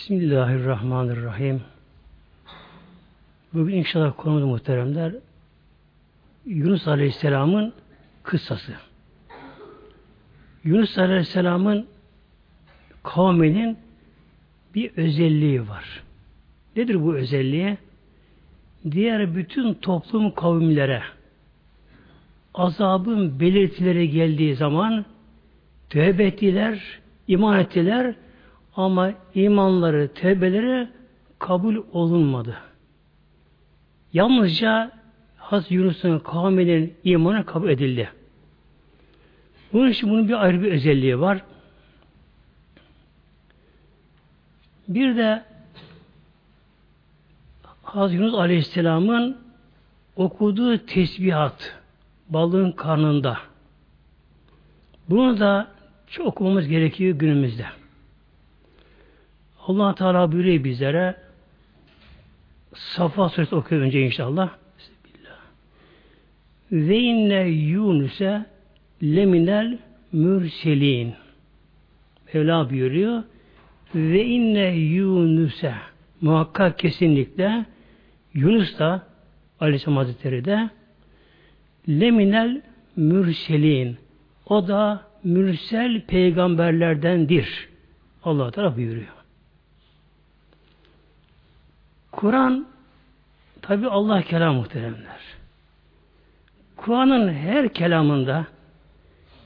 Bismillahirrahmanirrahim. Bugün inşallah konumuz muhteremler Yunus Aleyhisselam'ın kıssası. Yunus Aleyhisselam'ın kavminin bir özelliği var. Nedir bu özelliği? Diğer bütün toplum kavimlere azabın belirtileri geldiği zaman tövbe ettiler, iman ettiler ama imanları, tövbeleri kabul olunmadı. Yalnızca Haz Yunus'un kavminin imanı kabul edildi. Bunun için bunun bir ayrı bir özelliği var. Bir de Haz Yunus Aleyhisselam'ın okuduğu tesbihat balığın karnında. Bunu da çok okumamız gerekiyor günümüzde allah Teala buyuruyor bizlere Safa suresi okuyor önce inşallah. Ve inne Yunus'e leminel mürselin. Mevla buyuruyor. Ve inne Yunus'e muhakkak kesinlikle Yunus da Aleyhisselam Hazretleri de leminel mürselin. O da mürsel peygamberlerdendir. Allah Teala buyuruyor. Kur'an tabi Allah kelam muhteremler. Kur'an'ın her kelamında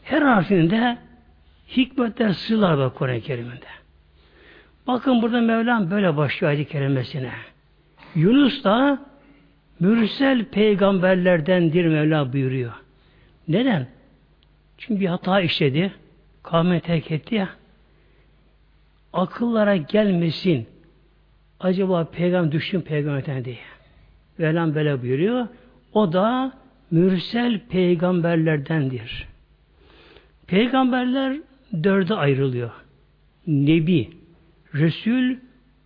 her harfinde hikmetler sırlar var Kur'an-ı Kerim'inde. Bakın burada Mevlam böyle başlıyor ayet kerimesine. Yunus da mürsel peygamberlerdendir Mevla buyuruyor. Neden? Çünkü bir hata işledi. Kavme terk etti ya. Akıllara gelmesin, acaba peygamber düştüm peygamberden diye. Velam böyle buyuruyor. O da mürsel peygamberlerdendir. Peygamberler dörde ayrılıyor. Nebi, Resul,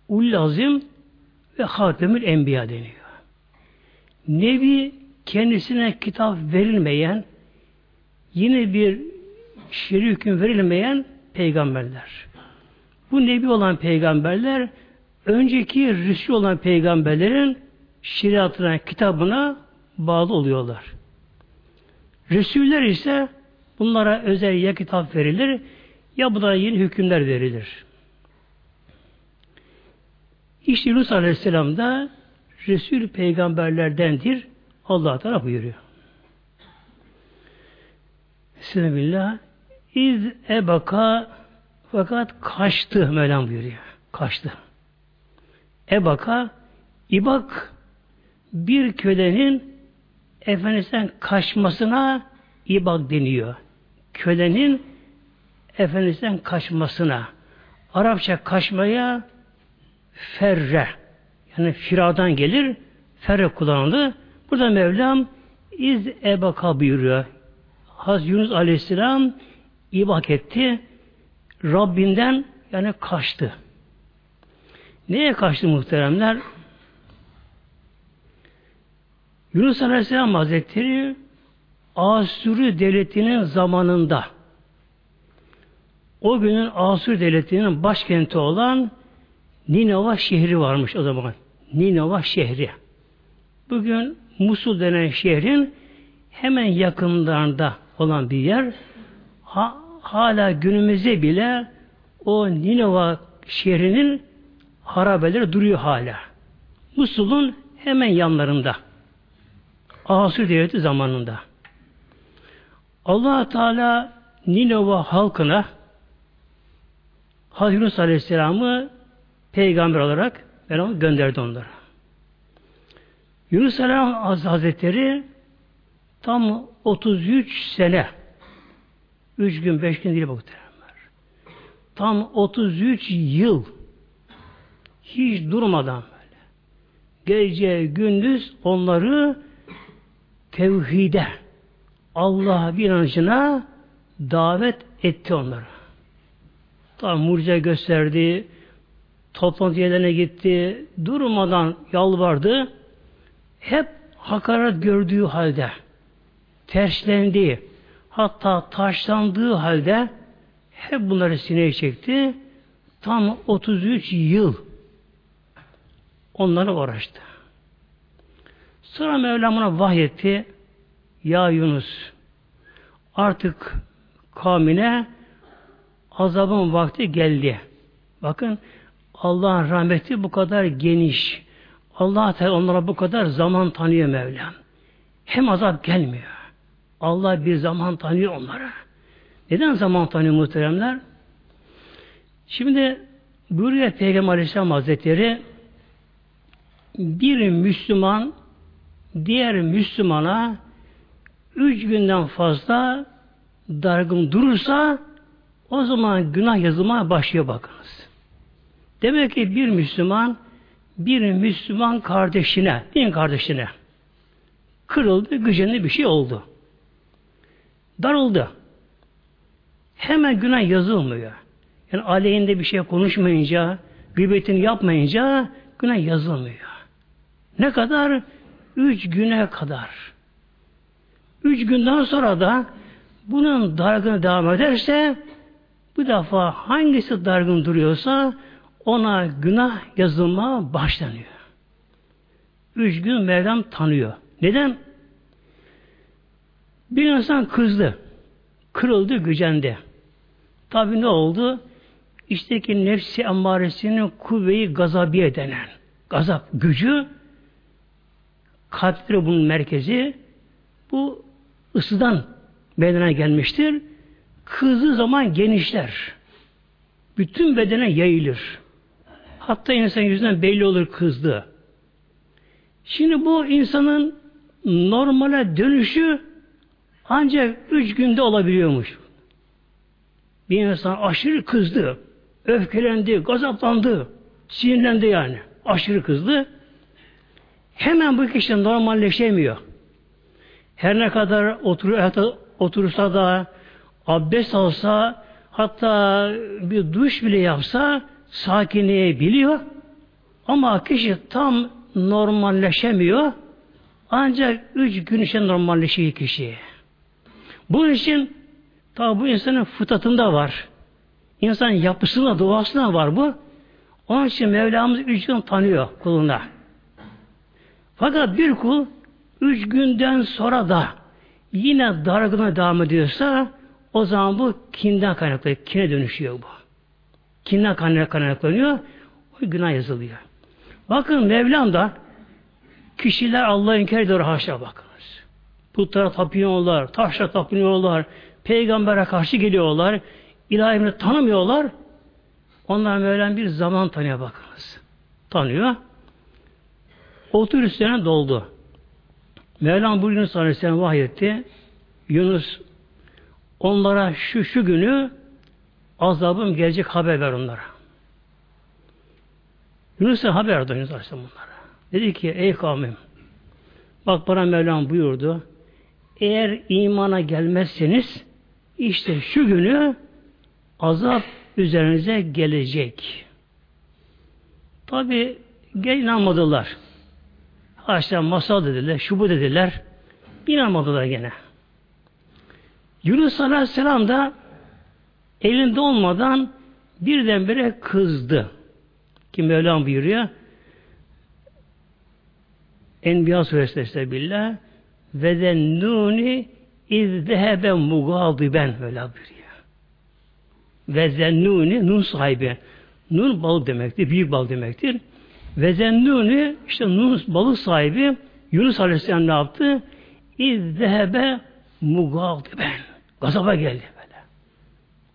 Ullazim ve Hatemül Enbiya deniyor. Nebi kendisine kitap verilmeyen, yine bir şer'i hüküm verilmeyen peygamberler. Bu nebi olan peygamberler önceki Resul olan peygamberlerin şeriatına, kitabına bağlı oluyorlar. Resuller ise bunlara özel ya kitap verilir ya bunlara yeni hükümler verilir. İşte Yunus Aleyhisselam da Resul peygamberlerdendir. Allah Teala buyuruyor. Bismillah. İz ebaka fakat kaçtı Mevlam buyuruyor. Kaçtı. Ebaka ibak bir kölenin efendisinden kaçmasına ibak deniyor. Kölenin efendisinden kaçmasına. Arapça kaçmaya ferre yani firadan gelir ferre kullanıldı. Burada Mevlam iz ebaka buyuruyor. Haz Yunus Aleyhisselam ibak etti. Rabbinden yani kaçtı. Neye kaçtı muhteremler? Yunus Aleyhisselam Hazretleri Asuri devletinin zamanında o günün Asur devletinin başkenti olan Ninova şehri varmış o zaman. Ninova şehri. Bugün Musul denen şehrin hemen yakınlarında olan bir yer. Ha, hala günümüzde bile o Ninova şehrinin harabeleri duruyor hala. Musul'un hemen yanlarında. Asur devleti zamanında. allah Teala Ninova halkına Hazreti Yunus Aleyhisselam'ı peygamber olarak Mevlam gönderdi onlara. Yunus Aleyhisselam Hazretleri tam 33 sene 3 gün 5 gün değil muhteremler. Tam 33 yıl hiç durmadan böyle. Gece gündüz onları tevhide Allah bir inancına davet etti onları. Tam mucize gösterdi, toplantı yerlerine gitti, durmadan yalvardı. Hep hakaret gördüğü halde, terslendiği, hatta taşlandığı halde hep bunları sineye çekti. tam 33 yıl onlara uğraştı. Sonra Mevlam ona vahyetti. Ya Yunus artık kavmine azabın vakti geldi. Bakın Allah'ın rahmeti bu kadar geniş. Allah Teala onlara bu kadar zaman tanıyor Mevlam. Hem azap gelmiyor. Allah bir zaman tanıyor onlara. Neden zaman tanıyor muhteremler? Şimdi buyuruyor Peygamber Aleyhisselam Hazretleri bir Müslüman diğer Müslümana üç günden fazla dargın durursa o zaman günah yazılmaya başlıyor bakınız. Demek ki bir Müslüman bir Müslüman kardeşine, din kardeşine kırıldı, gücenli bir şey oldu. Darıldı. Hemen günah yazılmıyor. Yani aleyhinde bir şey konuşmayınca, gıybetini yapmayınca günah yazılmıyor. Ne kadar? Üç güne kadar. Üç günden sonra da bunun dargını devam ederse bu defa hangisi dargın duruyorsa ona günah yazılma başlanıyor. Üç gün Mevlam tanıyor. Neden? Bir insan kızdı. Kırıldı, gücendi. Tabi ne oldu? İşte ki nefsi emmaresinin kuvveyi gazabiye denen gazap gücü kalpleri bunun merkezi bu ısıdan bedene gelmiştir. Kızdığı zaman genişler. Bütün bedene yayılır. Hatta insan yüzünden belli olur kızdı. Şimdi bu insanın normale dönüşü ancak üç günde olabiliyormuş. Bir insan aşırı kızdı, öfkelendi, gazaplandı, sinirlendi yani. Aşırı kızdı. Hemen bu kişi normalleşemiyor. Her ne kadar otur, otursa da, abdest alsa, hatta bir duş bile yapsa sakinleyebiliyor. Ama kişi tam normalleşemiyor. Ancak üç gün için normalleşiyor kişi. Bunun için tabi bu insanın fıtratında var. İnsanın yapısında, doğasında var bu. Onun için Mevlamız üç gün tanıyor kuluna. Fakat bir kul üç günden sonra da yine dargına devam ediyorsa o zaman bu kinden kaynaklanıyor. Kine dönüşüyor bu. Kinden kaynaklanıyor. O günah yazılıyor. Bakın Mevlam da kişiler Allah'ı inkar ediyor haşa bakınız. Putlara tapıyorlar, taşla tapıyorlar, peygambere karşı geliyorlar, ilahimini tanımıyorlar. Onlar Mevlam bir zaman tanıyor bakınız. Tanıyor. 30 sene doldu. Mevlam bu Yunus Aleyhisselam vahyetti. Yunus onlara şu şu günü azabım gelecek haber ver onlara. Yunus'a haber verdi Yunus Aleyhisselam onlara. Dedi ki ey kavmim bak bana Mevlam buyurdu eğer imana gelmezseniz işte şu günü azap üzerinize gelecek. Tabi gel inanmadılar. Haşa masal dediler, şu bu dediler. İnanmadılar gene. Yunus Aleyhisselam da elinde olmadan birdenbire kızdı. Ki Mevlam buyuruyor. Enbiya suresi estağfirullah ve zennuni izzehebe mugadiben böyle buyuruyor. Ve zennuni nun sahibi. Nun balık demektir, büyük balık demektir. Ve zennuni işte nun balık sahibi Yunus Aleyhisselam ne yaptı? İzzehebe mugadiben. Gazaba geldi böyle.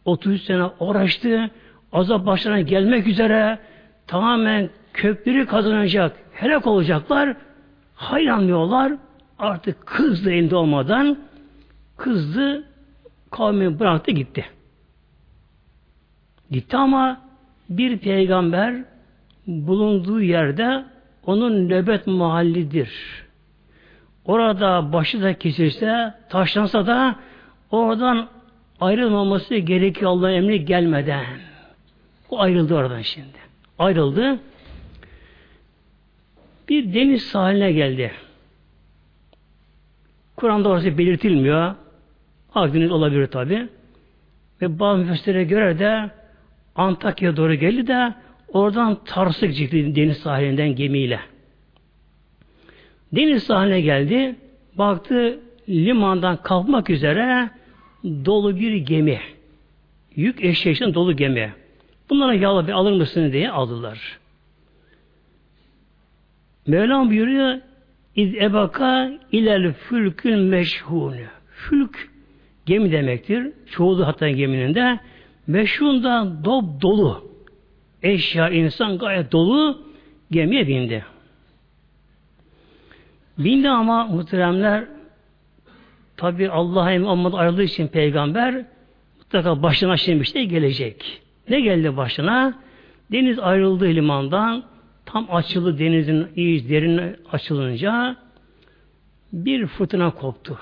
30 sene uğraştı. Azap başlarına gelmek üzere tamamen kökleri kazanacak, helak olacaklar. Hayranlıyorlar. Artık kızdı elinde olmadan kızdı kavmi bıraktı gitti. Gitti ama bir peygamber bulunduğu yerde onun nöbet mahallidir. Orada başı da kesilse, taşlansa da oradan ayrılmaması gerekiyor Allah'ın emri gelmeden. O ayrıldı oradan şimdi. Ayrıldı. Bir deniz sahiline geldi. Kur'an'da orası belirtilmiyor. Akdeniz olabilir tabi. Ve bazı müfessirlere göre de Antakya'ya doğru geldi de oradan Tarsık çıktı deniz sahilinden gemiyle. Deniz sahiline geldi. Baktı limandan kalkmak üzere dolu bir gemi. Yük eşeğinden dolu gemi. Bunlara yağla bir alır mısın diye aldılar. Mevlam buyuruyor İz ebaka ilel fülkün meşhûnü. Fülk gemi demektir. Çoğulu hatta geminin de meşhunda dop dolu. Eşya, insan gayet dolu gemiye bindi. Bindi ama muhteremler tabi Allah'a emin ayrıldığı için peygamber mutlaka başına şimdi şey gelecek. Ne geldi başına? Deniz ayrıldığı limandan tam açıldı denizin iyice derin açılınca bir fırtına koptu.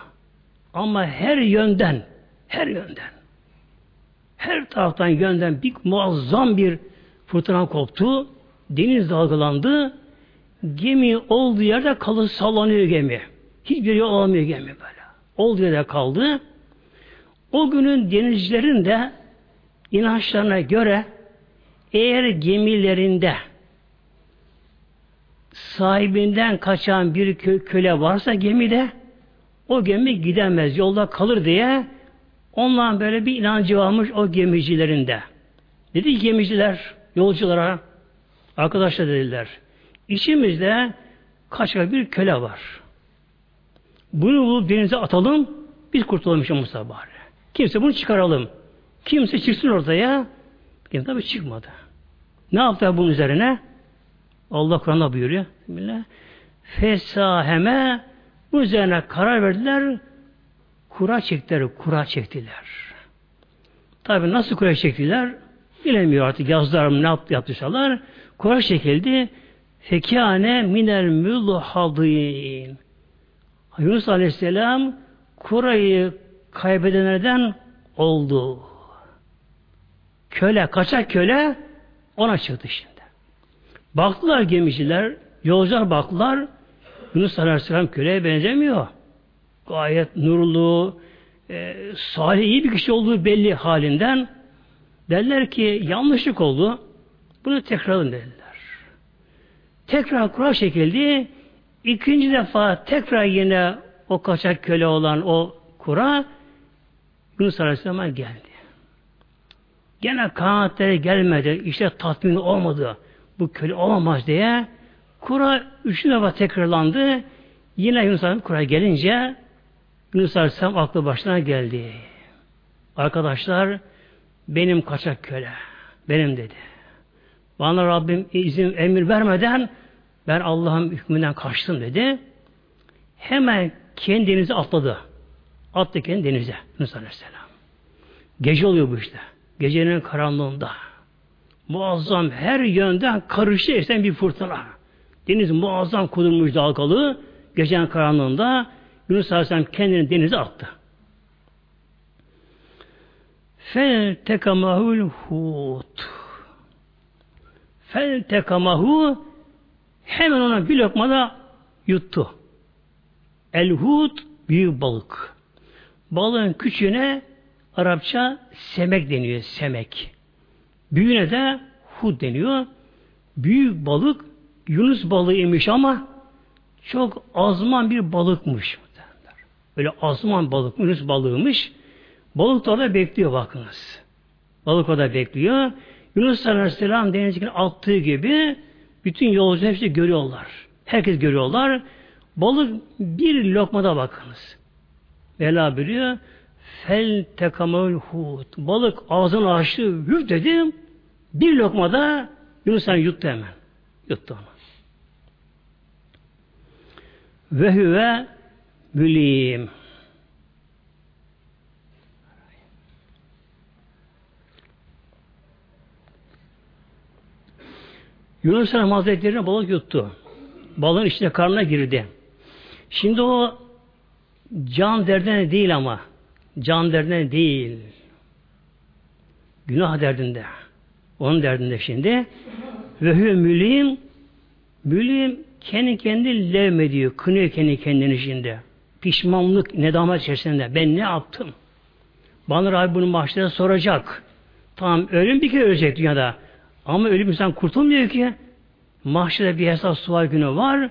Ama her yönden, her yönden, her taraftan yönden bir muazzam bir fırtına koptu. Deniz dalgalandı. Gemi olduğu yerde kalı sallanıyor gemi. Hiçbir yol alamıyor gemi böyle. Olduğu yerde kaldı. O günün denizcilerin de inançlarına göre eğer gemilerinde sahibinden kaçan bir kö köle varsa gemide o gemi gidemez, yolda kalır diye ondan böyle bir inancı varmış o gemicilerinde. Dedi gemiciler yolculara arkadaşlar dediler. İçimizde kaçak bir köle var. Bunu bulup denize atalım, biz kurtulalım işte Musa bari. Kimse bunu çıkaralım. Kimse çıksın ortaya. Kimse tabi çıkmadı. Ne yaptılar bunun üzerine? Allah Kur'an'da buyuruyor. Bismillah. Fesaheme bu üzerine karar verdiler. Kura çektiler. Kura çektiler. Tabi nasıl kura çektiler? Bilemiyor artık yazdılar mı ne yaptı yaptıysalar. Kura çekildi. Fekâne minel mülhadîn. Yunus Aleyhisselam kurayı kaybedenlerden oldu. Köle, kaçak köle ona çıktı şimdi. Baktılar gemiciler, yolcular baktılar. Yunus Aleyhisselam köleye benzemiyor. Gayet nurlu, e, salih iyi bir kişi olduğu belli halinden. Derler ki yanlışlık oldu. Bunu tekrarın dediler. Tekrar kura çekildi. İkinci defa tekrar yine o kaçak köle olan o kura Yunus Aleyhisselam'a geldi. Gene kanaatleri gelmedi. İşte tatmin olmadı bu köle olamaz diye kura üçüncü defa tekrarlandı. Yine Yunus Aleyhisselam kura gelince Yunus Aleyhisselam aklı başına geldi. Arkadaşlar benim kaçak köle. Benim dedi. Bana Rabbim izin emir vermeden ben Allah'ın hükmünden kaçtım dedi. Hemen kendinizi atladı. Attı kendi denize Yunus Aleyhisselam. Gece oluyor bu işte. Gecenin karanlığında muazzam her yönden karıştı esen bir fırtına. Deniz muazzam kudurmuş dalgalı. Gecenin karanlığında Yunus Aleyhisselam kendini denize attı. Fel tekamahul hut. Fel tekamahu hemen ona bir lokmada yuttu. El hut büyük balık. Balığın küçüğüne Arapça semek deniyor. Semek. Büyüğüne de hud deniyor. Büyük balık Yunus balığı imiş ama çok azman bir balıkmış. Öyle azman balık, Yunus balığıymış. Balık da orada bekliyor bakınız. Balık orada bekliyor. Yunus Aleyhisselam denizin attığı gibi bütün yolcu hepsi görüyorlar. Herkes görüyorlar. Balık bir lokmada bakınız. Vela biliyor. Fel tekamül hud. Balık ağzını açtı, hüf dedim. Bir lokmada Yunus Han yuttu hemen. Yuttu onu. Ve hüve mülim. Yunus Han Hazretleri'ne balık yuttu. Balığın içine karnına girdi. Şimdi o can derdine değil ama can derdine değil. Günah derdinde. Onun derdinde şimdi. Ve hü mülim mülim kendi kendi levmediyor. Kınıyor kendi kendini şimdi. Pişmanlık, nedamet içerisinde. Ben ne yaptım? Bana Rabbi bunu mahşede soracak. Tamam ölüm bir kere ölecek dünyada. Ama ölüm insan kurtulmuyor ki. Mahşerde bir hesap sual günü var.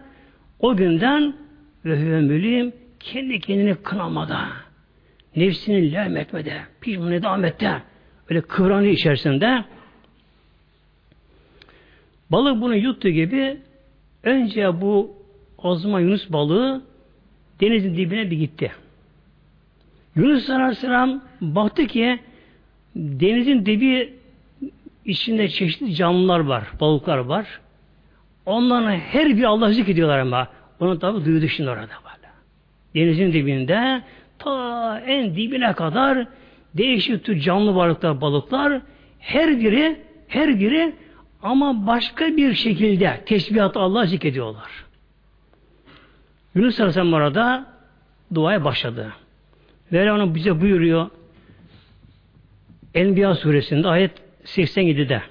O günden ve hüve kendi kendini kınamada, nefsini levmetmede, pişman edamette, öyle kıvranı içerisinde balık bunu yuttu gibi önce bu azma Yunus balığı denizin dibine bir gitti. Yunus Aleyhisselam baktı ki denizin dibi içinde çeşitli canlılar var, balıklar var. Onların her bir Allah zikrediyorlar ama. Onu tabi duydu şimdi orada böyle. Denizin dibinde ta en dibine kadar değişik tür canlı varlıklar, balıklar her biri her biri ama başka bir şekilde tesbihat Allah zikrediyorlar. Yunus Aleyhisselam orada duaya başladı. Mevlana bize buyuruyor Enbiya suresinde ayet 87'de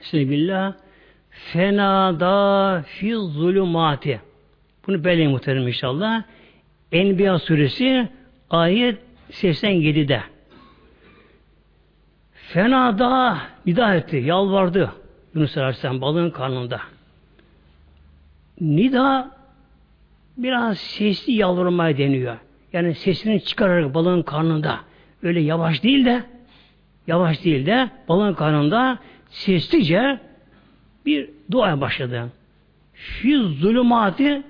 Bismillah Fenada fi zulümati Bunu belleyin muhterem inşallah. Enbiya suresi ayet 87'de Fenada nida etti, yalvardı Yunus Aleyhisselam balığın karnında. Nida biraz sesli yalvarmaya deniyor. Yani sesini çıkararak balığın karnında öyle yavaş değil de yavaş değil de balığın karnında seslice bir dua başladı. Fi zulümati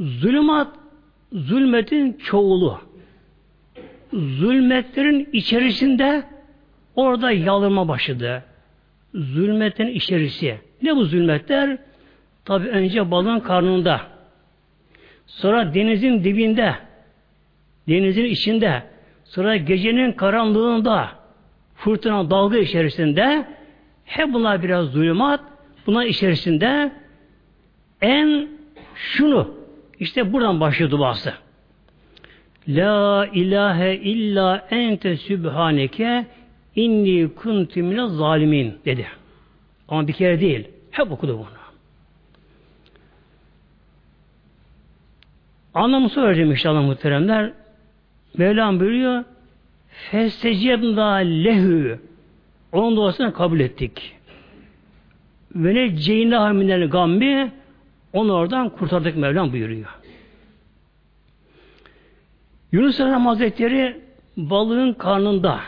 zulümat zulmetin çoğulu. Zulmetlerin içerisinde orada yalırma başladı. Zulmetin içerisi. Ne bu zulmetler? Tabi önce balığın karnında. Sonra denizin dibinde. Denizin içinde. Sonra gecenin karanlığında. Fırtına dalga içerisinde hep bunlar biraz zulümat. Bunlar içerisinde en şunu işte buradan başlıyor duası. La ilahe illa ente sübhaneke inni kuntu mine zalimin dedi. Ama bir kere değil. Hep okudu bunu. Anlamı vereceğim inşallah muhteremler. Mevlam buyuruyor Festecebna lehü onun duasını kabul ettik. Ve ne ceyna minel gambi onu oradan kurtardık Mevlam buyuruyor. Yunus Aleyhisselam Hazretleri balığın karnında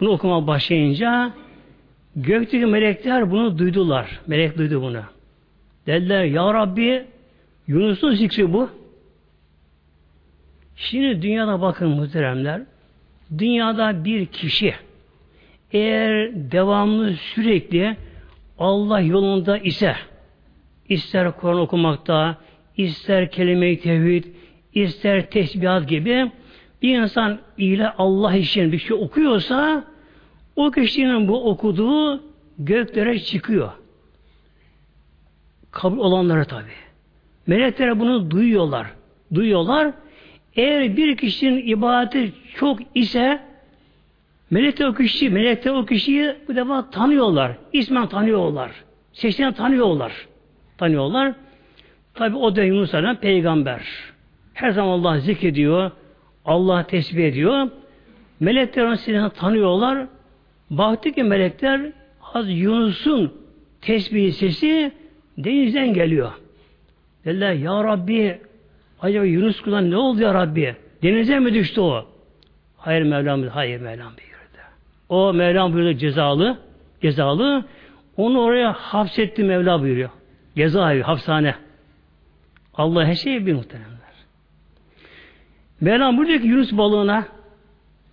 bunu okuma başlayınca gökteki melekler bunu duydular. Melek duydu bunu. Dediler Ya Rabbi Yunus'un zikri bu. Şimdi dünyada bakın muhteremler. Dünyada bir kişi eğer devamlı sürekli Allah yolunda ise ister Kur'an okumakta, ister kelime-i tevhid, ister tesbihat gibi bir insan ile Allah için bir şey okuyorsa o kişinin bu okuduğu göklere çıkıyor. Kabul olanlara tabi. Melekler bunu duyuyorlar. Duyuyorlar. Eğer bir kişinin ibadeti çok ise melekler o kişi, melekler o kişiyi bu defa tanıyorlar. İsmen tanıyorlar. Seçtiğini tanıyorlar. Tanıyorlar. Tabi o da Yunus Aleyhisselam peygamber. Her zaman Allah zikrediyor. Allah tesbih ediyor. Melekler onu sizden tanıyorlar. Baktı ki melekler az Yunus'un tesbih sesi denizden geliyor. Dediler ya Rabbi acaba Yunus kullan ne oldu ya Rabbi? Denize mi düştü o? Hayır Mevlam hayır Mevlam buyurdu. O Mevlam buyurdu cezalı cezalı onu oraya hapsetti Mevla buyuruyor. Cezaevi, hapishane. Allah her şeyi bir muhteremler. Mevlam buyuruyor ki Yunus balığına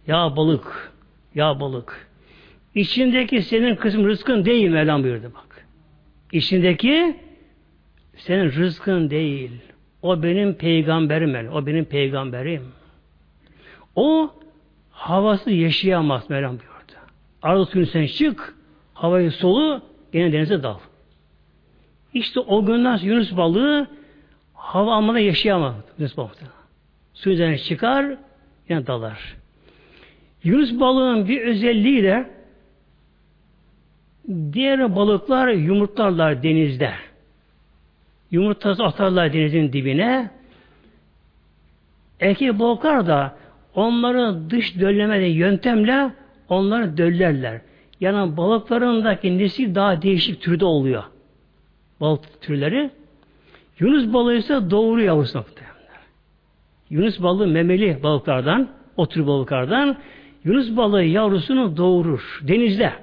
ya balık, ya balık. İçindeki senin kısım rızkın değil Mevlam buyurdu bak. İçindeki senin rızkın değil. O benim peygamberim. O benim peygamberim. O havası yaşayamaz Mevlam buyurdu. Arada suyun sen çık, havayı solu, gene denize dal. İşte o günden Yunus balığı hava almada yaşayamaz. Yunus balığı. Su üzerine çıkar, yine dalar. Yunus balığının bir özelliği de diğer balıklar yumurtlarlar denizde. Yumurtası atarlar denizin dibine. Erkek balıklar da onları dış dölleme yöntemle onları döllerler. Yani balıklarındaki nesil daha değişik türde oluyor. Balık türleri. Yunus balığı ise doğru yavrusu Yunus balığı memeli balıklardan, o tür balıklardan Yunus balığı yavrusunu doğurur. Denizde.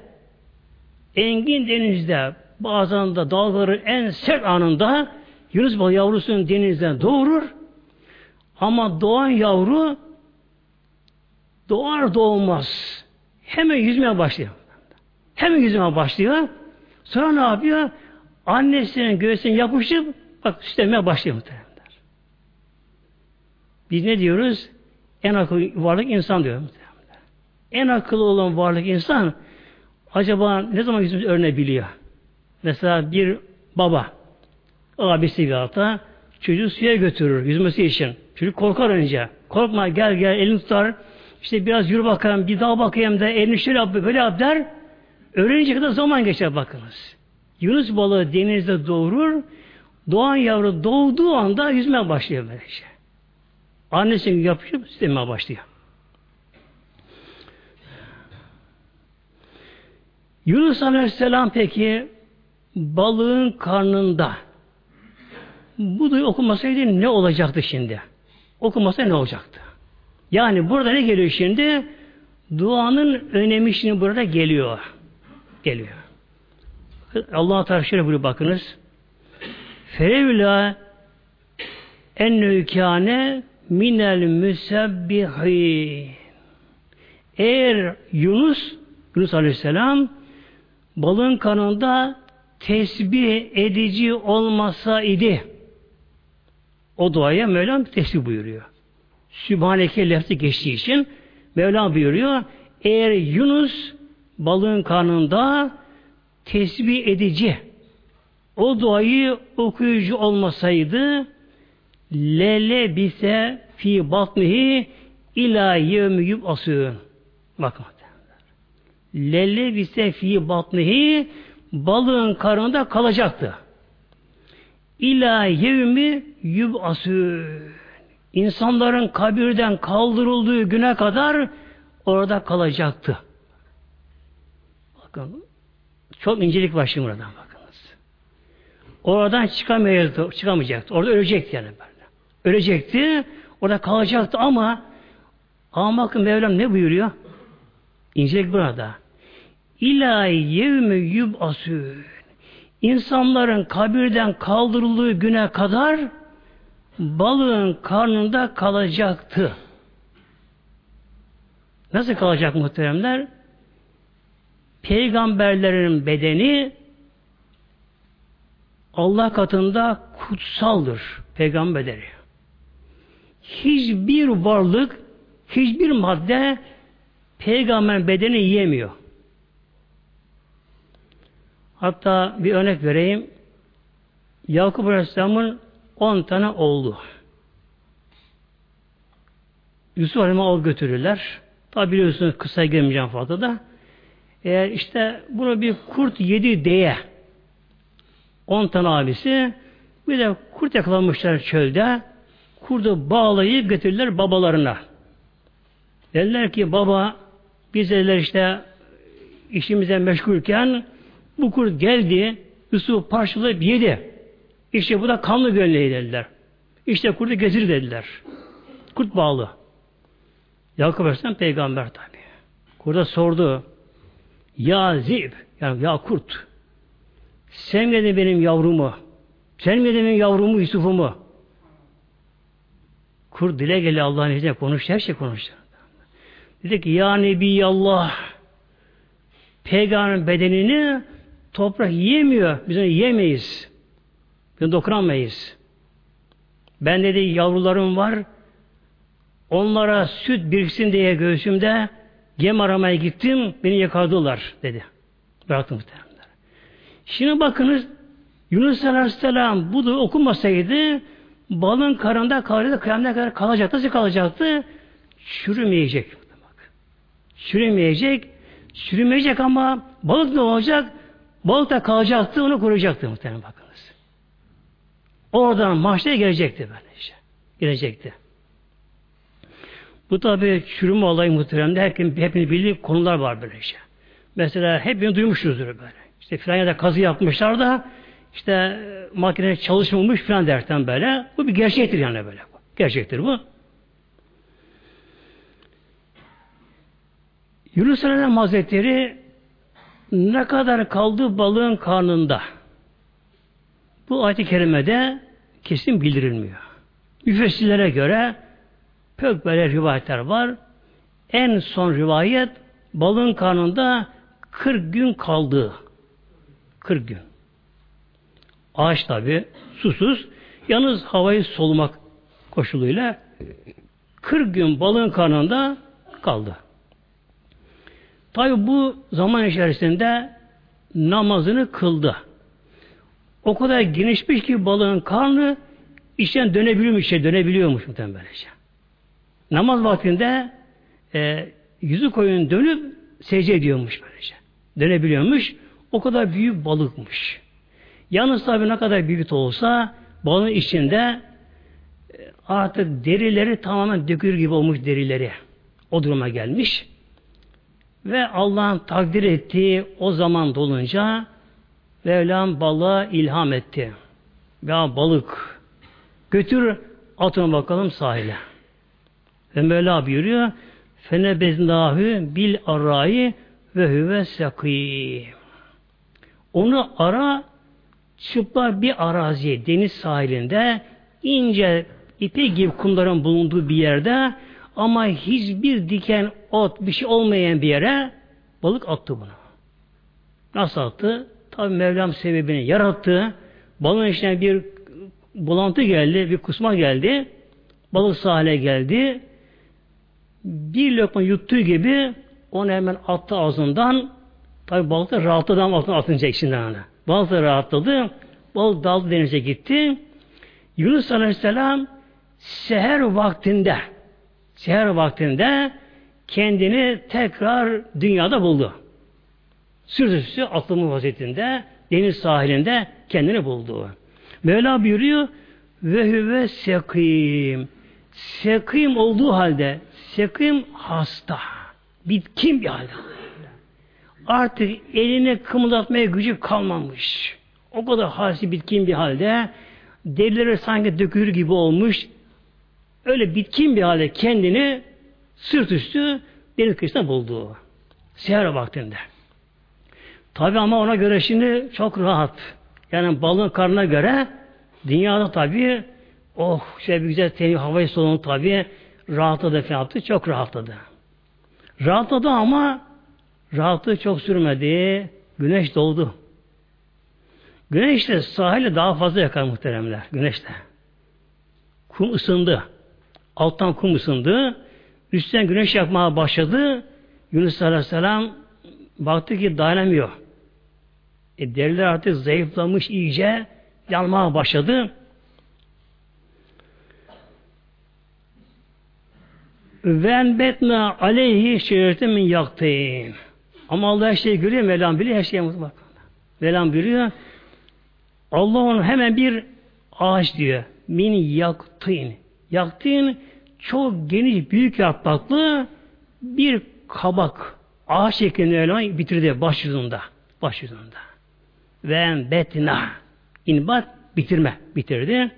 Engin denizde bazen de dalgaların en sert anında Yunus balığı yavrusunu denizden doğurur. Ama doğan yavru doğar doğmaz hemen yüzmeye başlıyor. Hemen yüzmeye başlıyor. Sonra ne yapıyor? Annesinin göğsüne yapışıp bak süslemeye başlıyor muhtemelen. Biz ne diyoruz? En akıllı varlık insan diyoruz. En akıllı olan varlık insan acaba ne zaman yüzümüzü öğrenebiliyor? Mesela bir baba abisi bir hata çocuğu suya götürür yüzmesi için. Çocuk korkar önce. Korkma gel gel elini tutar. İşte biraz yürü bakalım bir daha bakayım da elini şöyle yap böyle yap der. Öğrenince kadar zaman geçer bakınız. Yunus balığı denizde doğurur. Doğan yavru doğduğu anda yüzmeye başlıyor böylece. Annesinin yapışıp sistemine başlıyor. Yunus Aleyhisselam peki balığın karnında bu duyu okumasaydı ne olacaktı şimdi? Okumasa ne olacaktı? Yani burada ne geliyor şimdi? Duanın önemi şimdi burada geliyor. Geliyor. Allah Teala şöyle buyuruyor bakınız. Ferevla en kâne minel müsebbihi eğer Yunus Yunus Aleyhisselam balın kanında tesbih edici olmasaydı o duaya Mevlam tesbih buyuruyor. Sübhaneke lafzı geçtiği için Mevlam buyuruyor eğer Yunus balığın karnında tesbih edici o duayı okuyucu olmasaydı lele bise fi batnihi ila yevmi yub'asın. Bakın. Lele bise fi batnihi balığın karnında kalacaktı. İla yevmi yub'asın. İnsanların kabirden kaldırıldığı güne kadar orada kalacaktı. Bakın çok incelik var şimdi buradan bakınız. Oradan çıkamayacaktı, çıkamayacaktı. Orada ölecekti yani böyle. Ölecekti, orada kalacaktı ama ama bakın Mevlam ne buyuruyor? İncelik burada. İlâ yevmi yub'asûn İnsanların kabirden kaldırıldığı güne kadar balığın karnında kalacaktı. Nasıl kalacak muhteremler? Peygamberlerin bedeni Allah katında kutsaldır. Peygamber bedeni hiçbir varlık, hiçbir madde peygamber bedeni yiyemiyor. Hatta bir örnek vereyim. Yakup Aleyhisselam'ın 10 tane oğlu. Yusuf Aleyhisselam'a al götürürler. Tabi biliyorsunuz kısa girmeyeceğim fazla da. Eğer işte bunu bir kurt yedi diye 10 tane abisi bir de kurt yakalanmışlar çölde kurdu bağlayıp götürdüler babalarına. Dediler ki baba biz işte işimize meşgulken bu kurt geldi Yusuf parçalayıp yedi. İşte bu da kanlı gönleği dediler. İşte kurdu getir dediler. Kurt bağlı. Yakup Aleyhisselam peygamber tabi. Kurda sordu. Ya zib, yani ya kurt. Sen mi benim yavrumu? Sen mi benim yavrumu Yusuf'umu? Kur dile gele Allah'ın izniyle konuş, her şey konuştu. Dedi ki ya Nebi Allah peygamberin bedenini toprak yiyemiyor. Biz onu yiyemeyiz. Biz dokunamayız. Ben dedi yavrularım var. Onlara süt biriksin diye göğsümde gem aramaya gittim. Beni yakaladılar dedi. Bıraktım muhtemelen. Şimdi bakınız Yunus Aleyhisselam bu da okumasaydı balın karında kalırdı kıyamete kadar kalacak. Nasıl kalacaktı? Çürümeyecek. Çürümeyecek. Çürümeyecek ama balık ne olacak? Balık da kalacaktı, onu koruyacaktı muhtemelen bakınız. Oradan mahşere gelecekti böyle işte. Gelecekti. Bu tabi çürüme olayı muhteremde herkesin, hepiniz bildiği konular var böyle şey. Mesela hepini duymuşuzdur böyle. İşte filan yerde kazı yapmışlar da işte makine çalışmamış filan derken böyle. Bu bir gerçektir yani böyle. Gerçektir bu. Yunus Aleyhisselam Hazretleri ne kadar kaldı balığın karnında? Bu ayet-i kerimede kesin bildirilmiyor. Müfessirlere göre pek böyle rivayetler var. En son rivayet balığın karnında 40 gün kaldı. 40 gün. Ağaç tabi susuz. Yalnız havayı solumak koşuluyla 40 gün balığın karnında kaldı. Tabi bu zaman içerisinde namazını kıldı. O kadar genişmiş ki balığın karnı içten dönebiliyormuş, içe dönebiliyormuş muhtemelen böylece. Namaz vaktinde e, yüzü koyun dönüp secde ediyormuş böylece. Dönebiliyormuş. O kadar büyük balıkmış. Yalnız tabi ne kadar büyük olsa balığın içinde e, artık derileri tamamen dökülür gibi olmuş derileri. O duruma gelmiş. Ve Allah'ın takdir ettiği o zaman dolunca Mevlam balığa ilham etti. Ya balık götür atın bakalım sahile. Ve Mevla buyuruyor fenebeznâhü bil arayı ve hüve sakî. Onu ara çıplak bir arazi deniz sahilinde ince ipi gibi kumların bulunduğu bir yerde ama hiçbir diken, ot, bir şey olmayan bir yere balık attı bunu. Nasıl attı? Tabi Mevlam sebebini yarattı. Balığın içine bir bulantı geldi, bir kusma geldi. Balık sahile geldi. Bir lokma yuttuğu gibi onu hemen attı ağzından. Tabi balık da rahatladı ama altına atınca içinden. Hani. Balık da rahatladı. Balık daldı denize gitti. Yunus Aleyhisselam seher vaktinde seher vaktinde kendini tekrar dünyada buldu. Sürdüsü aklımın vaziyetinde deniz sahilinde kendini buldu. Mevla buyuruyor ve hüve sekim. Sekim olduğu halde sekim hasta. Bitkin bir halde. Artık elini kımıldatmaya gücü kalmamış. O kadar hasi bitkin bir halde derileri sanki dökülür gibi olmuş. Öyle bitkin bir halde kendini sırt üstü deniz kıyısında buldu. Seher vaktinde. Tabi ama ona göre şimdi çok rahat. Yani balığın karnına göre dünyada tabi oh şey bir güzel temiz havayı solunu tabi rahatladı falan yaptı. Çok rahatladı. Rahatladı ama rahatlığı çok sürmedi. Güneş doğdu. Güneş de sahile daha fazla yakar muhteremler. Güneş de. Kum ısındı. Alttan kum ısındı. Üstten güneş yakmaya başladı. Yunus Aleyhisselam baktı ki dayanamıyor. E, deriler artık zayıflamış iyice yanmaya başladı. Ven betna aleyhi şerete min yaktayım. Ama Allah her şeyi görüyor, Mevlam biliyor, her şeye bak. Mevlam biliyor. Allah onu hemen bir ağaç diyor. Min yaktın. Yaktın çok geniş, büyük yapraklı bir kabak. Ağaç şeklinde öyle bitirdi baş yüzünde. Baş yüzünde. Ve betna. İnbat bitirme. Bitirdi.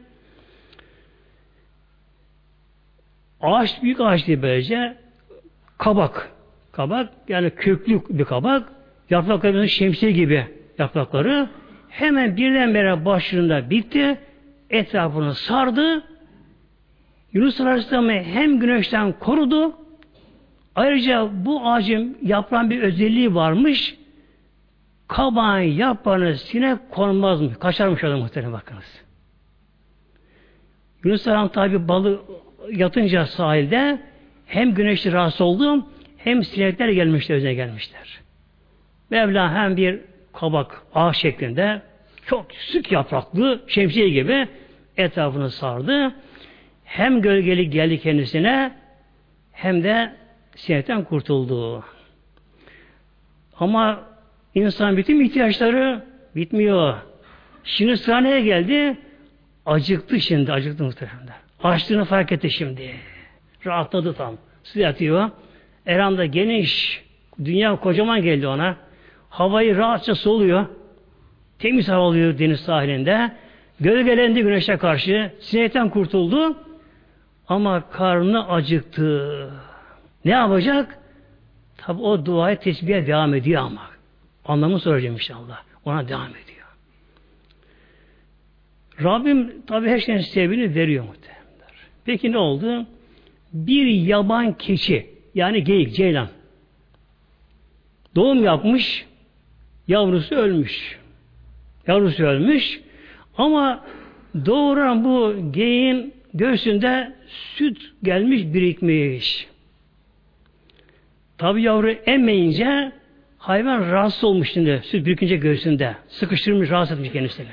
Ağaç büyük ağaç diye böylece kabak. Kabak yani köklü bir kabak. Yaprakları şemsiye gibi yaprakları hemen birdenbire başlığında bitti. Etrafını sardı. Yunus Aleyhisselam'ı hem güneşten korudu. Ayrıca bu ağacın yaprağın bir özelliği varmış. Kabağın yaprağını sinek konmaz mı? Kaçarmış adam muhtemelen bakınız. Yunus Aleyhisselam tabi balı yatınca sahilde hem güneşli rahatsız oldu hem sinekler gelmişler, üzerine gelmişler. Mevla hem bir kabak ağaç şeklinde çok sık yapraklı şemsiye gibi etrafını sardı. Hem gölgeli geldi kendisine hem de sinekten kurtuldu. Ama insan bütün ihtiyaçları bitmiyor. Şimdi sıra neye geldi? Acıktı şimdi, acıktı muhtemelen. Açlığını fark etti şimdi. Rahatladı tam. Su yatıyor. Eramda geniş, dünya kocaman geldi ona. Havayı rahatça soluyor. Temiz hava alıyor deniz sahilinde. Gölgelendi güneşe karşı. Sinekten kurtuldu. Ama karnı acıktı. Ne yapacak? Tabi o duayı tesbihe devam ediyor ama. Anlamı soracağım inşallah. Ona devam ediyor. Rabbim tabi her şeyin sebebini veriyor muhtemelen. Peki ne oldu? Bir yaban keçi yani geyik, ceylan doğum yapmış yavrusu ölmüş. Yavrusu ölmüş ama doğuran bu geyin göğsünde süt gelmiş birikmiş. Tabi yavru emmeyince hayvan rahatsız olmuş şimdi süt birikince göğsünde. Sıkıştırmış, rahatsız etmiş kendisini.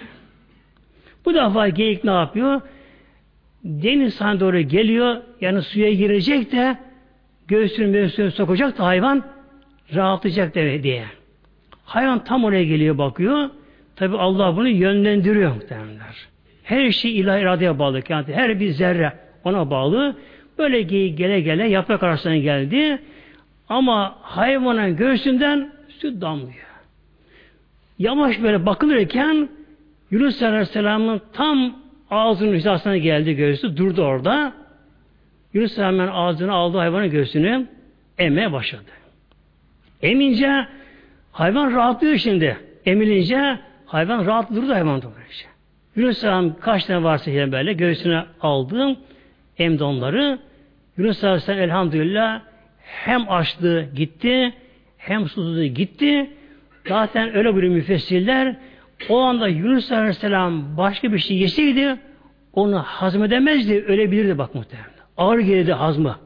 Bu defa geyik ne yapıyor? Deniz sahne doğru geliyor. Yani suya girecek de göğsünü göğsünü sokacak da hayvan rahatlayacak diye. Hayvan tam oraya geliyor bakıyor. Tabi Allah bunu yönlendiriyor muhtemelenler. Her şey ilahi iradeye bağlı. Yani her bir zerre ona bağlı. Böyle gele gele yaprak arasına geldi. Ama hayvanın göğsünden süt damlıyor. Yavaş böyle bakılırken Yunus Aleyhisselam'ın tam ağzının hizasına geldi göğsü. Durdu orada. Yunus Aleyhisselam'ın ağzını aldı hayvanın göğsünü emmeye başladı. Emince hayvan rahatlıyor şimdi. Emilince hayvan rahat durdu hayvan durdu. Yunus Aleyhisselam kaç tane varsa böyle göğsüne aldım. Emdi onları. Yunus Aleyhisselam elhamdülillah hem açlığı gitti hem susuzluğu gitti. Zaten öyle bir müfessirler o anda Yunus Aleyhisselam başka bir şey yeseydi onu hazmedemezdi, ölebilirdi bak muhtemelen. Ağır gelirdi hazmı.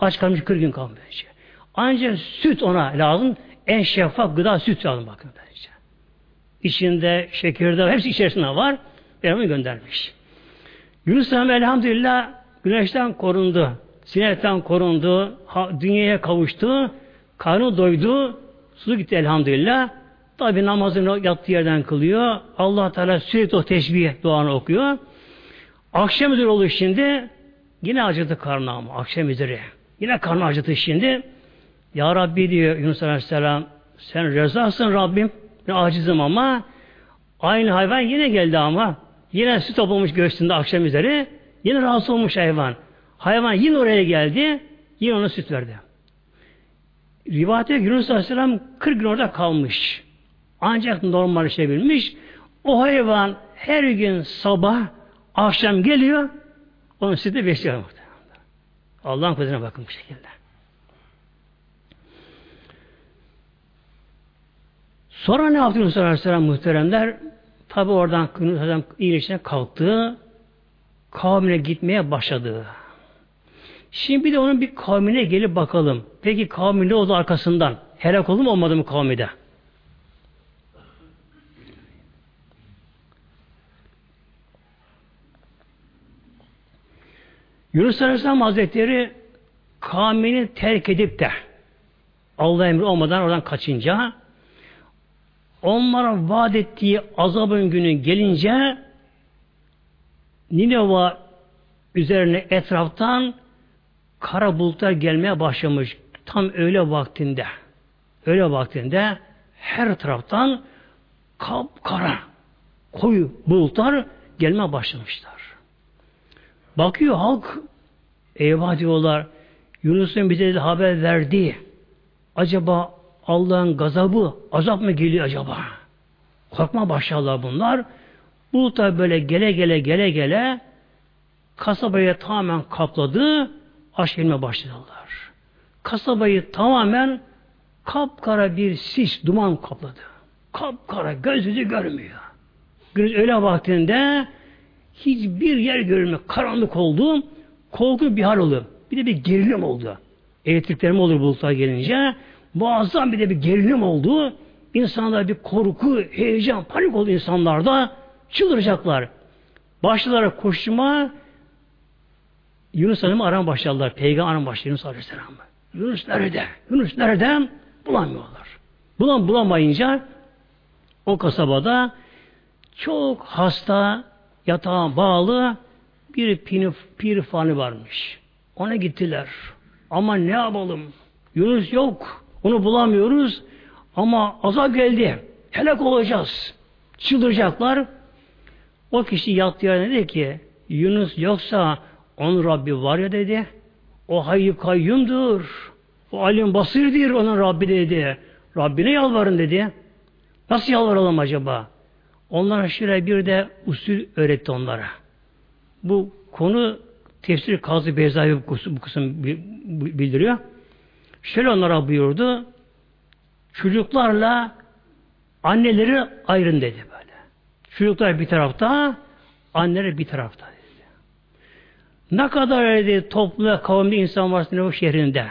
Aç kalmış 40 gün kalmış. Ancak süt ona lazım. En şeffaf gıda süt lazım bakın bence. İçinde şekerde hepsi içerisinde var. Peygamber göndermiş. Yunus Aleyhisselam elhamdülillah güneşten korundu. Sinetten korundu. Dünyaya kavuştu. Karnı doydu. Su gitti elhamdülillah. Tabi namazını yattığı yerden kılıyor. allah Teala sürekli o teşbih duanı okuyor. Akşam üzeri olur şimdi. Yine acıdı karnı ama akşam üzeri. Yine karnı acıdı şimdi. Ya Rabbi diyor Yunus Aleyhisselam sen rezasın Rabbim. Ben acizim ama aynı hayvan yine geldi ama yine süt toplamış göğsünde akşam üzeri. Yine rahatsız olmuş hayvan. Hayvan yine oraya geldi. Yine ona süt verdi. Rivayete Yunus Aleyhisselam 40 gün orada kalmış. Ancak normal bilmiş. O hayvan her gün sabah akşam geliyor onu sütü besliyor. Allah'ın kudretine bakın bu şekilde. Sonra ne yaptı Yunus Aleyhisselam muhteremler? Tabi oradan Yunus Aleyhisselam iyileşine kalktı. Kavmine gitmeye başladı. Şimdi bir de onun bir kavmine gelip bakalım. Peki kavmi ne oldu arkasından? Helak oldu mu olmadı mı kavmide? Yunus Aleyhisselam Hazretleri kavmini terk edip de Allah emri olmadan oradan kaçınca onlara vaat ettiği azabın günü gelince Nineva üzerine etraftan kara bulutlar gelmeye başlamış. Tam öyle vaktinde öyle vaktinde her taraftan kara koyu bulutlar gelmeye başlamışlar. Bakıyor halk eyvah diyorlar Yunus'un bize haber verdi. Acaba Allah'ın gazabı, azap mı geliyor acaba? Korkma başlarlar bunlar. Bulutlar böyle gele gele gele gele kasabayı tamamen kapladı. Aşk başladılar. Kasabayı tamamen kapkara bir sis, duman kapladı. Kapkara, göz yüzü görmüyor. Gündüz öyle vaktinde hiçbir yer görülmüyor. Karanlık oldu. Korku bir hal oldu. Bir de bir gerilim oldu. Elektriklenme olur bulutlar gelince. Muazzam bir de bir gerilim oldu. İnsanlar bir korku, heyecan, panik oldu insanlarda. Çıldıracaklar. Başladılar koşma. Yunus Hanım'ı aram başladılar. Peygamber aram başladı Yunus Aleyhisselam'ı. Yunus nerede? Yunus nerede? Bulamıyorlar. Bulam bulamayınca o kasabada çok hasta, yatağa bağlı bir pir, pir fani varmış. Ona gittiler. Ama ne yapalım? Yunus yok. Onu bulamıyoruz. Ama azap geldi. Helak olacağız. Çıldıracaklar. O kişi yattığı yere dedi ki Yunus yoksa onun Rabbi var ya dedi. O hayy kayyumdur. O alim basirdir onun Rabbi dedi. Rabbine yalvarın dedi. Nasıl yalvaralım acaba? Onlara şöyle bir de usul öğretti onlara. Bu konu tefsir Kazı kısım, bu kısım bildiriyor. Şöyle onlara buyurdu. Çocuklarla anneleri ayrın dedi böyle. Çocuklar bir tarafta, anneleri bir tarafta dedi. Ne kadar dedi toplu kavimde insan varsa o şehrinde.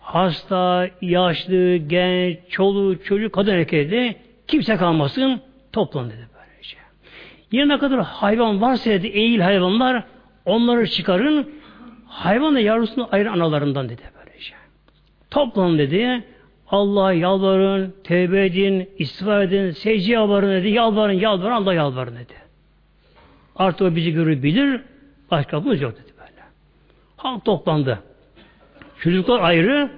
Hasta, yaşlı, genç, çoluk, çocuk, kadın erkeği kimse kalmasın toplan dedi böylece. Yine ne kadar hayvan varsa dedi eğil hayvanlar onları çıkarın hayvanla yavrusunu ayrı analarından dedi. Toplan dedi Allah'a yalvarın, tevbe edin, istiğfar edin, secde yalvarın dedi. Yalvarın, yalvarın, Allah yalvarın dedi. Artık o bizi görür bilir, başka kapımız yok dedi böyle. Halk toplandı. Çocuklar ayrı,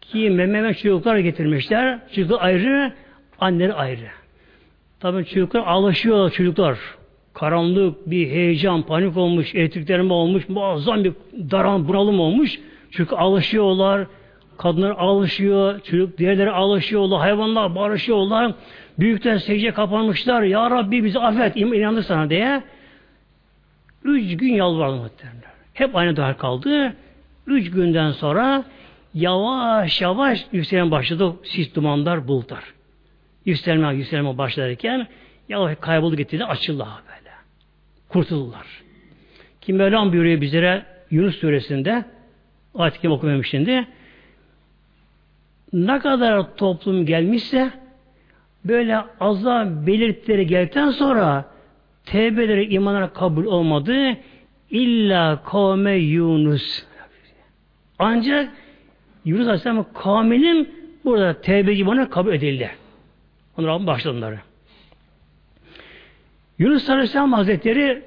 ki Mehmet çocuklar getirmişler. Çocuklar ayrı, anneleri ayrı. Tabii çocuklar alışıyor çocuklar. Karanlık, bir heyecan, panik olmuş, elektriklenme olmuş, muazzam bir daran, bunalım olmuş. Çünkü alışıyorlar, kadınlar alışıyor, çocuk diğerleri alışıyorlar, hayvanlar barışıyorlar. Büyükler secde kapanmışlar. Ya Rabbi bizi affet, inandık sana diye. Üç gün yalvardı muhtemelen. Hep aynı dua kaldı. Üç günden sonra yavaş yavaş yükselen başladı sis dumanlar bulutlar. Yükselme yükselme başlarken yavaş kayboldu gitti açıldı böyle. Kurtuldular. Kim Mevlam buyuruyor bizlere Yunus suresinde ayet-i okumuyorum şimdi ne kadar toplum gelmişse böyle azap belirtileri geldikten sonra tevbeleri imanlara kabul olmadı illa kavme Yunus ancak Yunus Aleyhisselam kavminin burada tevbeci bana kabul edildi. Onlar onları. Yunus Aleyhisselam Hazretleri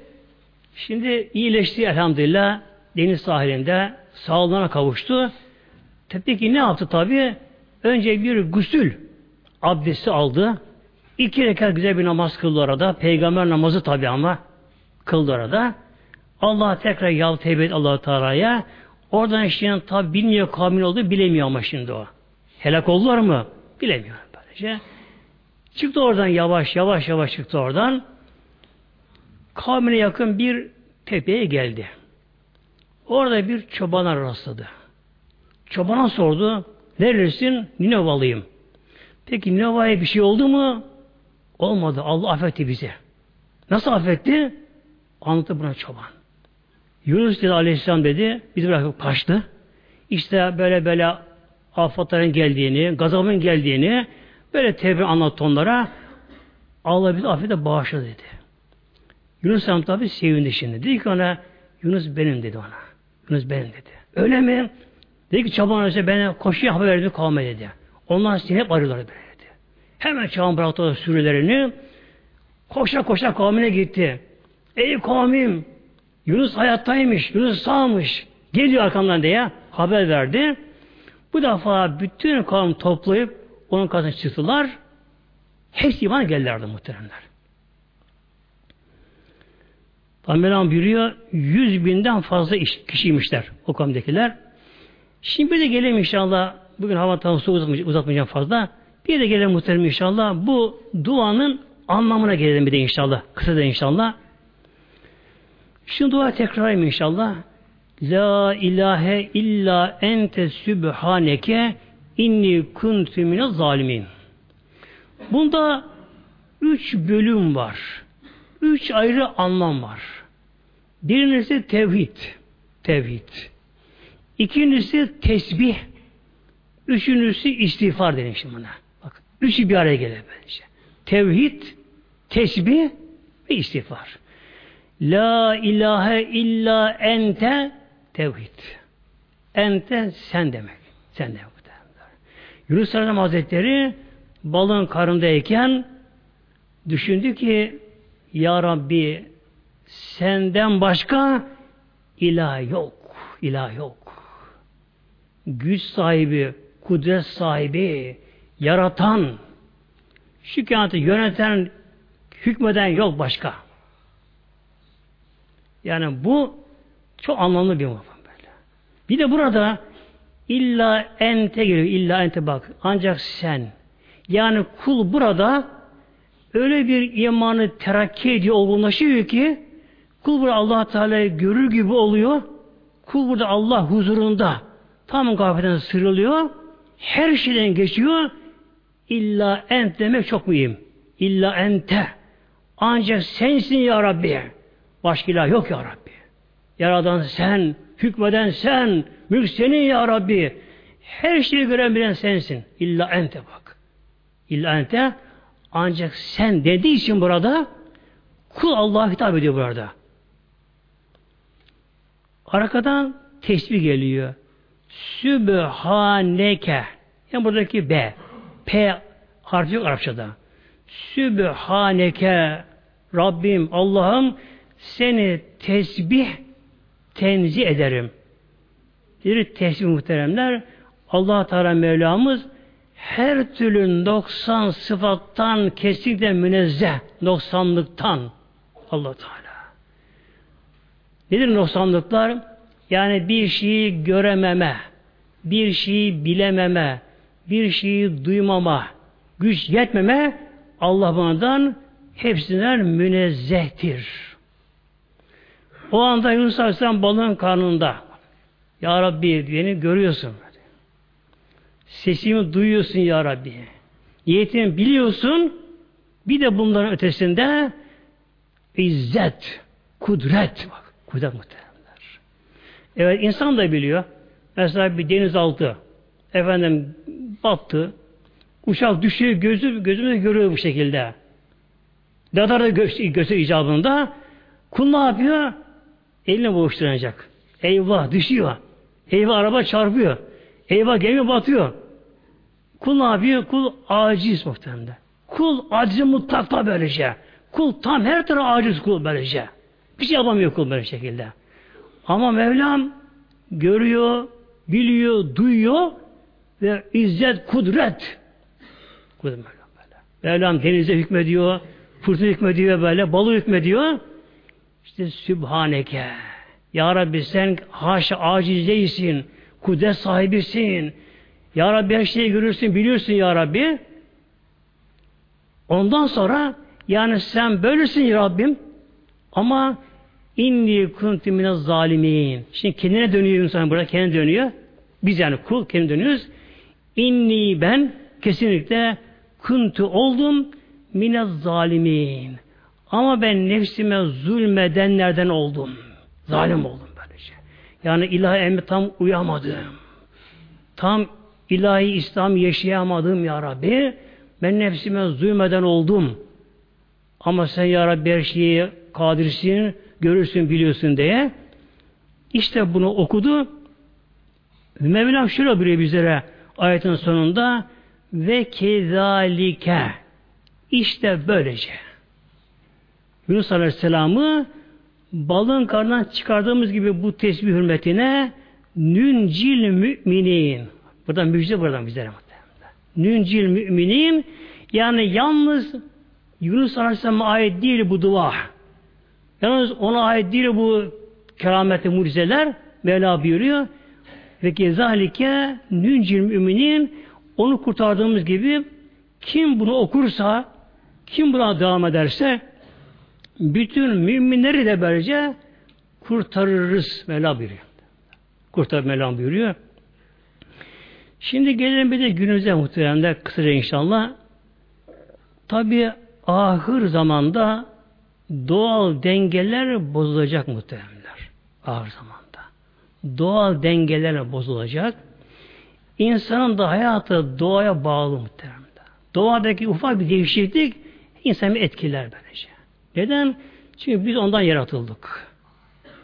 şimdi iyileşti elhamdülillah deniz sahilinde sağlığına kavuştu. Peki ne yaptı tabi? Önce bir gusül abdesti aldı. İki rekat güzel bir namaz kıldı orada. Peygamber namazı tabi ama kıldı orada. Allah tekrar yal tevbe allah Teala'ya. Oradan işte tabi bilmiyor kamil oldu bilemiyor ama şimdi o. Helak oldular mı? Bilemiyor böylece. Çıktı oradan yavaş yavaş yavaş çıktı oradan. Kavmine yakın bir tepeye geldi. Orada bir çobana rastladı. Çobana sordu. Neresin? Ninevalıyım. Peki Ninevala'ya bir şey oldu mu? Olmadı. Allah affetti bizi. Nasıl affetti? Anlattı buna çoban. Yunus dedi aleyhisselam dedi. Bizi bırakıp kaçtı. İşte böyle böyle afatların geldiğini, gazabın geldiğini böyle tevbe anlattı onlara. Allah bizi affede bağışladı dedi. Yunus Hanım tabi sevindi şimdi. Dedi ki ona Yunus benim dedi ona. Yunus benim dedi. Öyle mi? Dedi ki çaban arası bana koşuya haber verdi kavme dedi. Onlar seni hep arıyorlar böyle dedi. Hemen çaban bıraktı sürülerini. Koşa koşa kavmine gitti. Ey kavmim Yunus hayattaymış, Yunus sağmış. Geliyor arkamdan diye haber verdi. Bu defa bütün kavim toplayıp onun karşısına çıktılar. Hepsi iman geldilerdi muhteremler. Peygamber buyuruyor, yüz binden fazla kişiymişler o kavimdekiler. Şimdi bir de gelelim inşallah. Bugün hava tavsiye uzatmayacağım, fazla. Bir de gelelim muhterem inşallah. Bu duanın anlamına gelelim bir de inşallah. Kısa da inşallah. Şimdi dua tekrarlayayım inşallah. La ilahe illa ente sübhaneke inni kuntu mine zalimin. Bunda üç bölüm var. Üç ayrı anlam var. Birincisi tevhid. Tevhid. İkincisi tesbih. Üçüncüsü istiğfar dedim şimdi buna. Bak, üçü bir araya gelir bence. Tevhid, tesbih ve istiğfar. La ilahe illa ente tevhid. Ente sen demek. Sen demek. Yunus Aleyhisselam Hazretleri balın karındayken düşündü ki Ya Rabbi senden başka ilah yok. ilah yok. Güç sahibi, kudret sahibi, yaratan, şu yöneten, hükmeden yok başka. Yani bu çok anlamlı bir mafhum böyle. Bir de burada illa ente geliyor. illa ente bak. Ancak sen. Yani kul burada öyle bir imanı terakki ediyor, olgunlaşıyor ki kul burada allah Teala'yı görür gibi oluyor. Kul burada Allah huzurunda tam gafletten sırılıyor. Her şeyden geçiyor. İlla ent demek çok mühim. İlla ente. Ancak sensin ya Rabbi. Başka ilah yok ya Rabbi. Yaradan sen, hükmeden sen, mülk senin ya Rabbi. Her şeyi gören bilen sensin. İlla ente bak. İlla ente ancak sen dediği için burada kul Allah'a hitap ediyor burada. Arkadan tesbih geliyor. Sübhaneke. Yani buradaki B. P harfi yok Arapçada. Sübhaneke Rabbim Allah'ım seni tesbih tenzih ederim. Bir tesbih muhteremler Allah Teala Mevlamız her türlü 90 sıfattan kesinlikle münezzeh, 90'lıktan Allah Teala. Nedir 90'lıklar? Yani bir şeyi görememe, bir şeyi bilememe, bir şeyi duymama, güç yetmeme Allah bundan hepsinden münezzehtir. O anda Yunus Aleyhisselam balığın karnında. Ya Rabbi beni görüyorsun. Sesimi duyuyorsun Ya Rabbi. Niyetimi biliyorsun. Bir de bunların ötesinde izzet, kudret. Bak, kudret muhtemelenler. Evet insan da biliyor. Mesela bir denizaltı efendim battı. Uçak düşüyor, gözü, gözümüzde görüyor bu şekilde. Radarda gö göster icabında kul ne yapıyor? Eline boğuşturacak. Eyvah düşüyor. Eyvah araba çarpıyor. Eyvah gemi batıyor. Kul ne yapıyor? Kul aciz muhtemelen. Kul aciz mutlakta böylece. Kul tam her türlü aciz kul böylece. Bir şey yapamıyor kul böyle şekilde. Ama Mevlam görüyor, biliyor, duyuyor ve izzet, kudret. Kudret Mevlam böyle. Mevlam denize hükmediyor, fırtına hükmediyor böyle, balı hükmediyor. İşte Sübhaneke. Ya Rabbi sen haşa aciz değilsin. Kudret sahibisin. Ya Rabbi her şeyi görürsün, biliyorsun Ya Rabbi. Ondan sonra yani sen böylesin ya Rabbim ama inni kuntu minez zalimin. Şimdi kendine dönüyor insan burada kendine dönüyor. Biz yani kul kendine dönüyoruz. İnni ben kesinlikle kuntu oldum minez zalimin. Ama ben nefsime zulmedenlerden oldum. Zalim oldum böylece. Yani ilahi emri tam uyamadım. Tam ilahi İslam yaşayamadım ya Rabbi. Ben nefsime zulmeden oldum. Ama sen ya Rabbi her şeyi kadirsin, görürsün, biliyorsun diye. İşte bunu okudu. Mevlam şöyle buyuruyor bizlere ayetin sonunda ve kezalike işte böylece. Yunus Aleyhisselam'ı balın karnından çıkardığımız gibi bu tesbih hürmetine nüncil müminin burada müjde buradan bizlere nüncil müminin yani yalnız Yunus Aleyhisselam'a ait değil bu dua. Yalnız ona ait değil bu kerameti mucizeler Mevla buyuruyor. Ve kezalike nüncil müminin onu kurtardığımız gibi kim bunu okursa kim buna devam ederse bütün müminleri de böylece kurtarırız Mevla buyuruyor. Kurtar Mevla buyuruyor. Şimdi gelelim bir de günümüze muhteremler kısaca inşallah. Tabi ahır zamanda doğal dengeler bozulacak muhteremler. Ahır zamanda. Doğal dengeler bozulacak. İnsanın da hayatı doğaya bağlı muhteremler. Doğadaki ufak bir değişiklik insanı etkiler böylece. Neden? Çünkü biz ondan yaratıldık.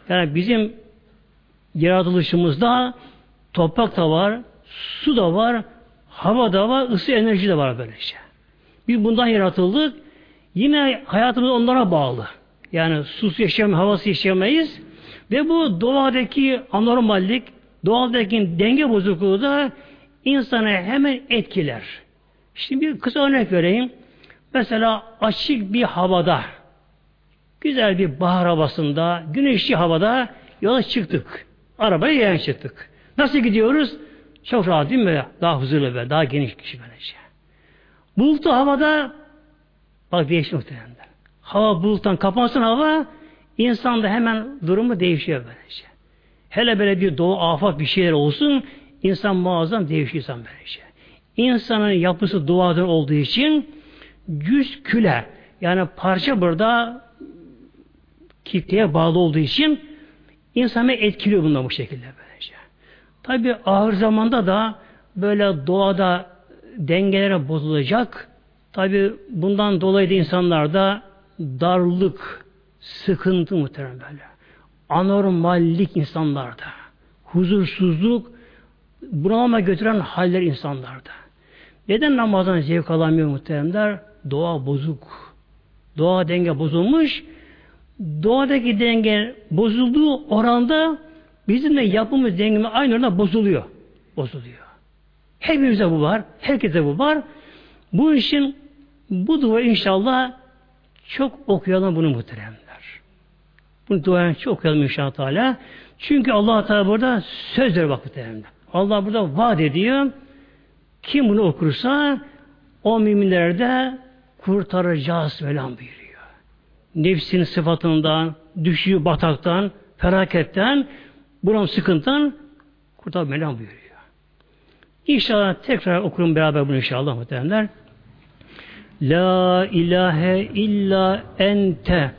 Yani bizim yaratılışımızda toprak da var, su da var, hava da var, ısı enerji de var böylece. Biz bundan yaratıldık. Yine hayatımız onlara bağlı. Yani sus yaşayamayız, havası yaşayamayız. Ve bu doğadaki anormallik, doğadaki denge bozukluğu da insanı hemen etkiler. Şimdi bir kısa örnek vereyim. Mesela açık bir havada, güzel bir bahar havasında, güneşli havada yola çıktık. Arabaya yayan çıktık. Nasıl gidiyoruz? Çok rahat değil mi? Daha huzurlu ve daha geniş kişi böylece. Bulutlu havada bak değişiyor muhtemelen. Hava buluttan kapansın hava insanda hemen durumu değişiyor böylece. Hele böyle bir doğu afat bir şeyler olsun insan muazzam değişiyor insan böylece. İnsanın yapısı doğadan olduğu için yüz küle yani parça burada kitleye bağlı olduğu için insanı etkiliyor bundan bu şekilde böylece. Tabi ağır zamanda da böyle doğada dengelere bozulacak. Tabi bundan dolayı da insanlarda darlık, sıkıntı muhtemelen böyle. Anormallik insanlarda. Huzursuzluk, bunalıma götüren haller insanlarda. Neden namazdan zevk alamıyor muhteremler? Doğa bozuk. Doğa denge bozulmuş. Doğadaki denge bozulduğu oranda bizim de yapımız dengemiz aynı oranda bozuluyor. Bozuluyor. Hepimize bu var. Herkese bu var. Bu işin bu dua inşallah çok okuyalım bunu muhteremler. Bunu duaya çok okuyalım inşallah Teala. Çünkü allah Teala burada söz ver bak muhteremler. Allah burada vaat ediyor. Kim bunu okursa o müminlerde kurtaracağız velan buyuruyor. Nefsinin sıfatından, düşüğü bataktan, felaketten, buram sıkıntıdan kurtar velan buyuruyor. İnşallah tekrar okurum beraber bunu inşallah muhtemelenler. La ilahe illa ente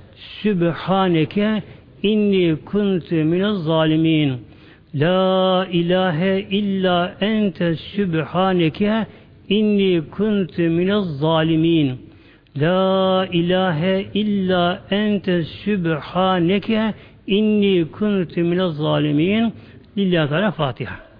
sübhaneke inni kuntu minez zalimin. La ilahe illa ente sübhaneke inni kuntu minez zalimin. La ilahe illa ente sübhaneke inni kuntu minez zalimin. Lillahi Teala Fatiha.